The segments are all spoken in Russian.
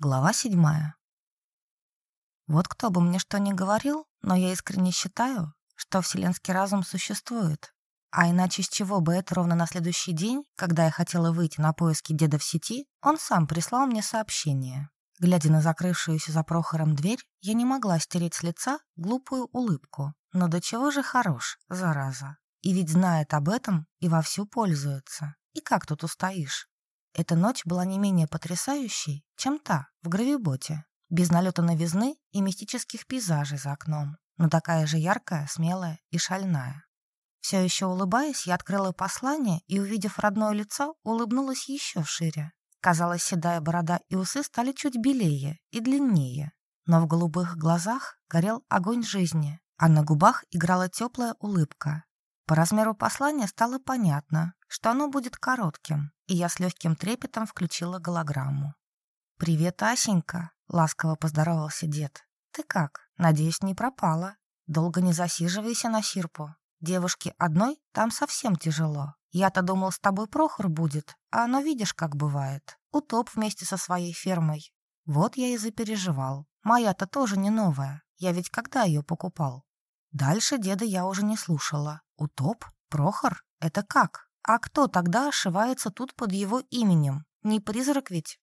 Глава седьмая. Вот кто бы мне что ни говорил, но я искренне считаю, что вселенский разум существует. А иначе с чего бы это ровно на следующий день, когда я хотела выйти на поиски деда в сети, он сам прислал мне сообщение. Глядя на закрывшуюся за Прохором дверь, я не могла стереть с лица глупую улыбку. Но до чего же хорош, зараза. И ведь знает об этом и вовсю пользуется. И как тут устоишь? Эта ночь была не менее потрясающей, чем та в гравиботе, без налета новизны и мистических пейзажей за окном, но такая же яркая, смелая и шальная. Все еще улыбаясь, я открыла послание и, увидев родное лицо, улыбнулась еще шире. Казалось, седая борода и усы стали чуть белее и длиннее, но в голубых глазах горел огонь жизни, а на губах играла теплая улыбка. По размеру послания стало понятно, что оно будет коротким, и я с легким трепетом включила голограмму. «Привет, Асенька!» — ласково поздоровался дед. «Ты как? Надеюсь, не пропала. Долго не засиживайся на сирпу. Девушке одной там совсем тяжело. Я-то думал, с тобой Прохор будет, а оно видишь, как бывает. Утоп вместе со своей фермой. Вот я и запереживал. Моя-то тоже не новая. Я ведь когда ее покупал? Дальше деда я уже не слушала. Утоп? Прохор? Это как? А кто тогда ошивается тут под его именем? Не призрак ведь?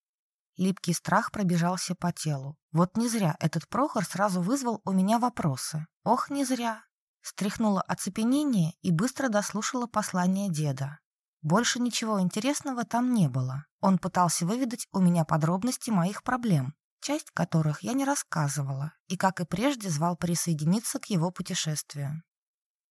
Липкий страх пробежался по телу. Вот не зря этот Прохор сразу вызвал у меня вопросы. Ох, не зря. Стряхнула оцепенение и быстро дослушала послание деда. Больше ничего интересного там не было. Он пытался выведать у меня подробности моих проблем, часть которых я не рассказывала, и, как и прежде, звал присоединиться к его путешествию.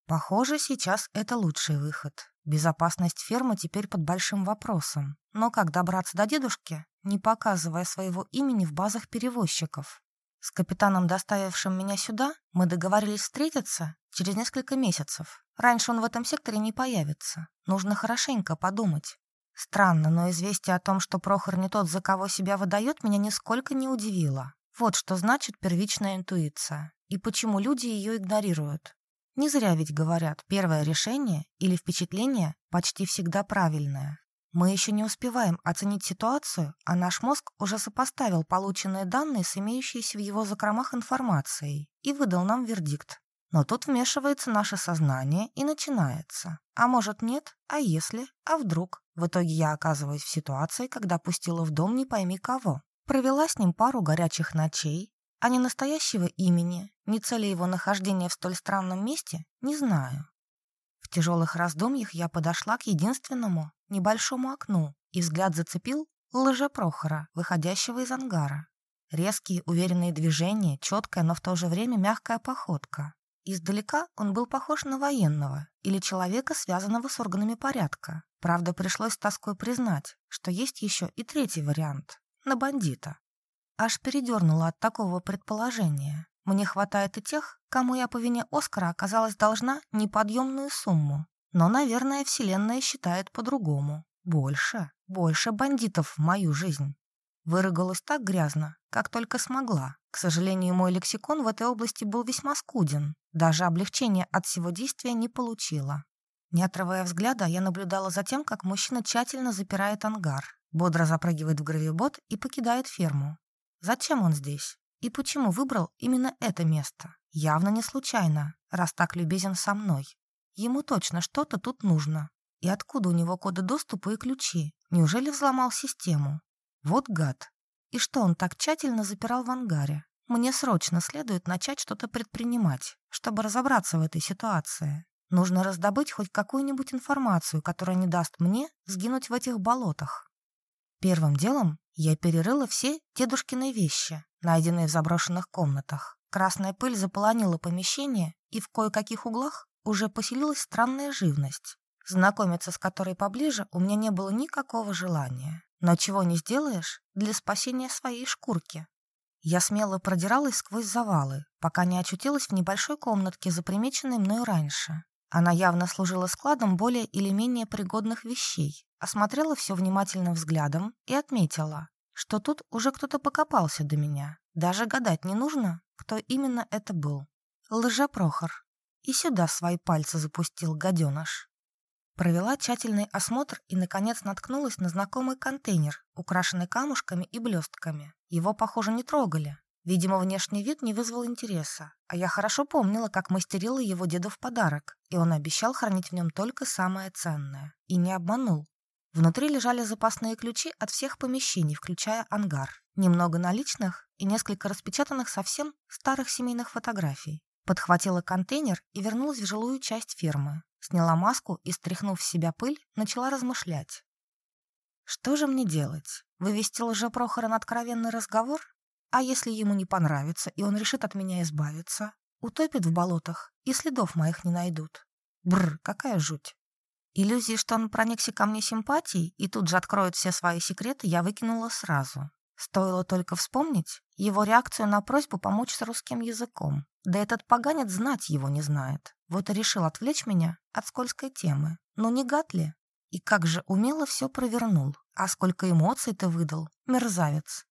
Похоже, сейчас это лучший выход. Безопасность фермы теперь под большим вопросом. Но как добраться до дедушки, не показывая своего имени в базах перевозчиков? С капитаном, доставившим меня сюда, мы договорились встретиться через несколько месяцев. Раньше он в этом секторе не появится. Нужно хорошенько подумать. Странно, но известие о том, что Прохор не тот, за кого себя выдает, меня нисколько не удивило. Вот что значит первичная интуиция. И почему люди ее игнорируют. Не зря ведь говорят, первое решение или впечатление почти всегда правильное. Мы еще не успеваем оценить ситуацию, а наш мозг уже сопоставил полученные данные с имеющейся в его закромах информацией и выдал нам вердикт. Но тут вмешивается наше сознание и начинается. А может нет, а если, а вдруг. В итоге я оказываюсь в ситуации, когда пустила в дом не пойми кого. Провела с ним пару горячих ночей, а ни настоящего имени, ни цели его нахождения в столь странном месте не знаю. В тяжелых раздумьях я подошла к единственному небольшому окну и взгляд зацепил лжепрохора, выходящего из ангара. Резкие, уверенные движения, четкая, но в то же время мягкая походка. Издалека он был похож на военного или человека, связанного с органами порядка. Правда, пришлось с тоской признать, что есть еще и третий вариант — на бандита. Аж передернула от такого предположения. Мне хватает и тех, кому я по вине Оскара оказалась должна неподъемную сумму. Но, наверное, Вселенная считает по-другому. Больше, больше бандитов в мою жизнь. Вырыгалась так грязно, как только смогла. К сожалению, мой лексикон в этой области был весьма скуден. Даже облегчения от всего действия не получила. Не отрывая взгляда, я наблюдала за тем, как мужчина тщательно запирает ангар, бодро запрыгивает в гравибот и покидает ферму. Зачем он здесь? И почему выбрал именно это место? Явно не случайно, раз так любезен со мной. Ему точно что-то тут нужно. И откуда у него коды доступа и ключи? Неужели взломал систему? Вот гад. И что он так тщательно запирал в ангаре? Мне срочно следует начать что-то предпринимать, чтобы разобраться в этой ситуации. Нужно раздобыть хоть какую-нибудь информацию, которая не даст мне сгинуть в этих болотах. Первым делом я перерыла все дедушкины вещи, найденные в заброшенных комнатах. Красная пыль заполонила помещение, и в кое-каких углах уже поселилась странная живность, знакомиться с которой поближе у меня не было никакого желания. Но чего не сделаешь для спасения своей шкурки. Я смело продиралась сквозь завалы, пока не очутилась в небольшой комнатке, запримеченной мною раньше. Она явно служила складом более или менее пригодных вещей, осмотрела все внимательным взглядом и отметила, что тут уже кто-то покопался до меня. Даже гадать не нужно, кто именно это был. Лжепрохор. И сюда свои пальцы запустил гаденыш. Провела тщательный осмотр и, наконец, наткнулась на знакомый контейнер, украшенный камушками и блестками. Его, похоже, не трогали. Видимо, внешний вид не вызвал интереса, а я хорошо помнила, как мастерила его деду в подарок, и он обещал хранить в нем только самое ценное. И не обманул. Внутри лежали запасные ключи от всех помещений, включая ангар. Немного наличных и несколько распечатанных совсем старых семейных фотографий. Подхватила контейнер и вернулась в жилую часть фермы. Сняла маску и, стряхнув с себя пыль, начала размышлять. Что же мне делать? Вывести лжепрохора на откровенный разговор? А если ему не понравится, и он решит от меня избавиться? Утопит в болотах, и следов моих не найдут. Бррр, какая жуть. Иллюзии, что он проникся ко мне симпатией и тут же откроет все свои секреты, я выкинула сразу. Стоило только вспомнить его реакцию на просьбу помочь с русским языком. Да этот поганец знать его не знает. Вот и решил отвлечь меня от скользкой темы. Ну не гад ли? И как же умело все провернул. А сколько эмоций ты выдал, мерзавец.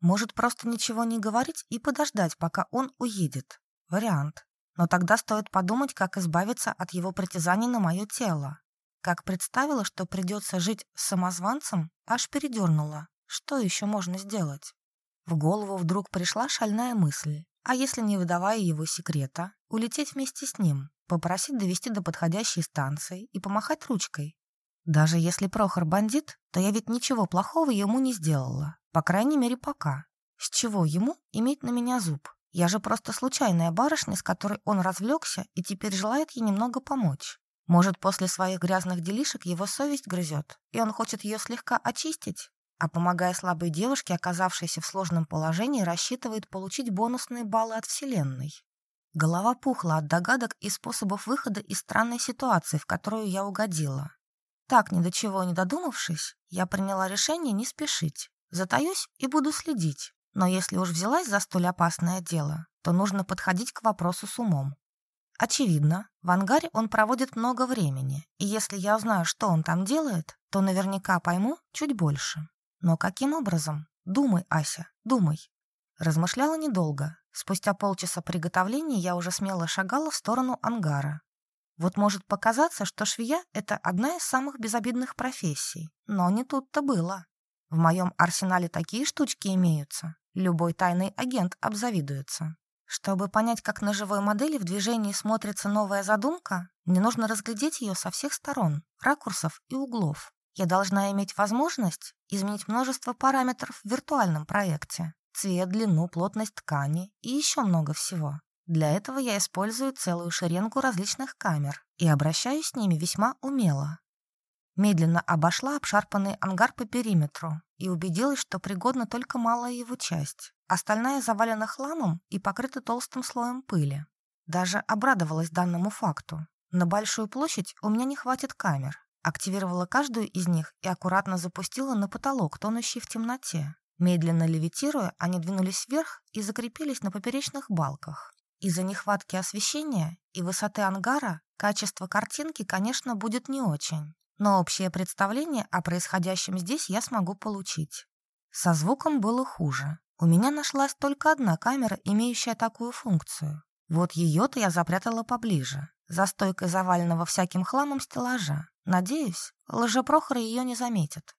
Может, просто ничего не говорить и подождать, пока он уедет. Вариант. Но тогда стоит подумать, как избавиться от его притязаний на мое тело. Как представила, что придется жить с самозванцем, аж передернула. Что еще можно сделать? В голову вдруг пришла шальная мысль. А если, не выдавая его секрета, улететь вместе с ним, попросить довести до подходящей станции и помахать ручкой? Даже если Прохор бандит, то я ведь ничего плохого ему не сделала. По крайней мере, пока. С чего ему иметь на меня зуб? Я же просто случайная барышня, с которой он развлекся и теперь желает ей немного помочь. Может, после своих грязных делишек его совесть грызет, и он хочет ее слегка очистить? а помогая слабой девушке, оказавшейся в сложном положении, рассчитывает получить бонусные баллы от Вселенной. Голова пухла от догадок и способов выхода из странной ситуации, в которую я угодила. Так, ни до чего не додумавшись, я приняла решение не спешить. Затаюсь и буду следить. Но если уж взялась за столь опасное дело, то нужно подходить к вопросу с умом. Очевидно, в ангаре он проводит много времени, и если я узнаю, что он там делает, то наверняка пойму чуть больше. Но каким образом? Думай, Ася, думай. Размышляла недолго. Спустя полчаса приготовления я уже смело шагала в сторону ангара. Вот может показаться, что швея — это одна из самых безобидных профессий. Но не тут-то было. В моем арсенале такие штучки имеются. Любой тайный агент обзавидуется. Чтобы понять, как на живой модели в движении смотрится новая задумка, мне нужно разглядеть ее со всех сторон, ракурсов и углов. Я должна иметь возможность изменить множество параметров в виртуальном проекте. Цвет, длину, плотность ткани и еще много всего. Для этого я использую целую шеренгу различных камер и обращаюсь с ними весьма умело. Медленно обошла обшарпанный ангар по периметру и убедилась, что пригодна только малая его часть. Остальная завалена хламом и покрыта толстым слоем пыли. Даже обрадовалась данному факту. На большую площадь у меня не хватит камер, активировала каждую из них и аккуратно запустила на потолок, тонущий в темноте. Медленно левитируя, они двинулись вверх и закрепились на поперечных балках. Из-за нехватки освещения и высоты ангара качество картинки, конечно, будет не очень, но общее представление о происходящем здесь я смогу получить. Со звуком было хуже. У меня нашлась только одна камера, имеющая такую функцию. Вот ее-то я запрятала поближе, за стойкой заваленного всяким хламом стеллажа. Надеюсь, лжепрохор ее не заметит.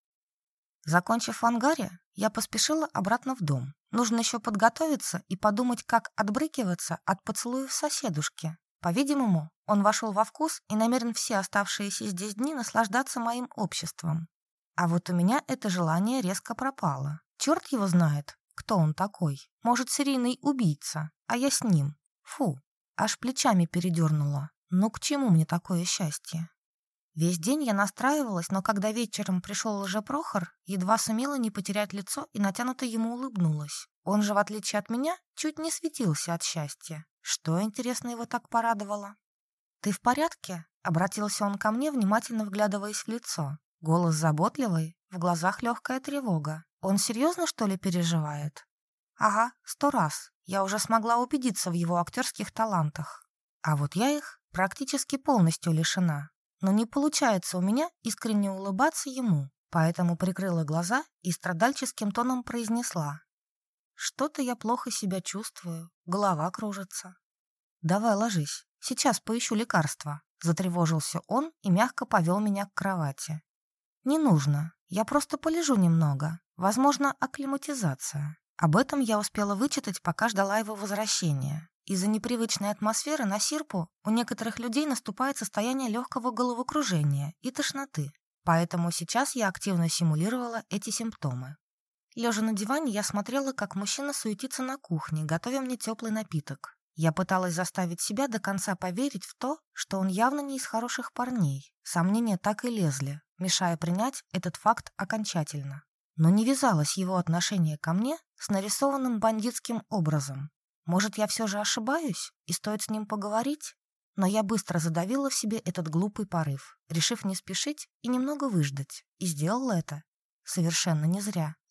Закончив в ангаре, я поспешила обратно в дом. Нужно еще подготовиться и подумать, как отбрыкиваться от поцелуев соседушки. По-видимому, он вошел во вкус и намерен все оставшиеся здесь дни наслаждаться моим обществом. А вот у меня это желание резко пропало. Черт его знает, кто он такой. Может, серийный убийца, а я с ним. Фу, аж плечами передернула. Ну к чему мне такое счастье? Весь день я настраивалась, но когда вечером пришел лжепрохор, едва сумела не потерять лицо и натянуто ему улыбнулась. Он же, в отличие от меня, чуть не светился от счастья. Что, интересно, его так порадовало? «Ты в порядке?» — обратился он ко мне, внимательно вглядываясь в лицо. Голос заботливый, в глазах легкая тревога. Он серьезно, что ли, переживает? Ага, сто раз. Я уже смогла убедиться в его актерских талантах. А вот я их практически полностью лишена. Но не получается у меня искренне улыбаться ему, поэтому прикрыла глаза и страдальческим тоном произнесла. «Что-то я плохо себя чувствую, голова кружится». «Давай ложись, сейчас поищу лекарства», Затревожился он и мягко повел меня к кровати. «Не нужно. Я просто полежу немного. Возможно, акклиматизация. Об этом я успела вычитать, пока ждала его возвращения. Из-за непривычной атмосферы на Сирпу у некоторых людей наступает состояние легкого головокружения и тошноты. Поэтому сейчас я активно симулировала эти симптомы. Лежа на диване, я смотрела, как мужчина суетится на кухне, готовя мне теплый напиток. Я пыталась заставить себя до конца поверить в то, что он явно не из хороших парней. Сомнения так и лезли, мешая принять этот факт окончательно. Но не вязалось его отношение ко мне с нарисованным бандитским образом. Может, я все же ошибаюсь и стоит с ним поговорить? Но я быстро задавила в себе этот глупый порыв, решив не спешить и немного выждать. И сделала это совершенно не зря.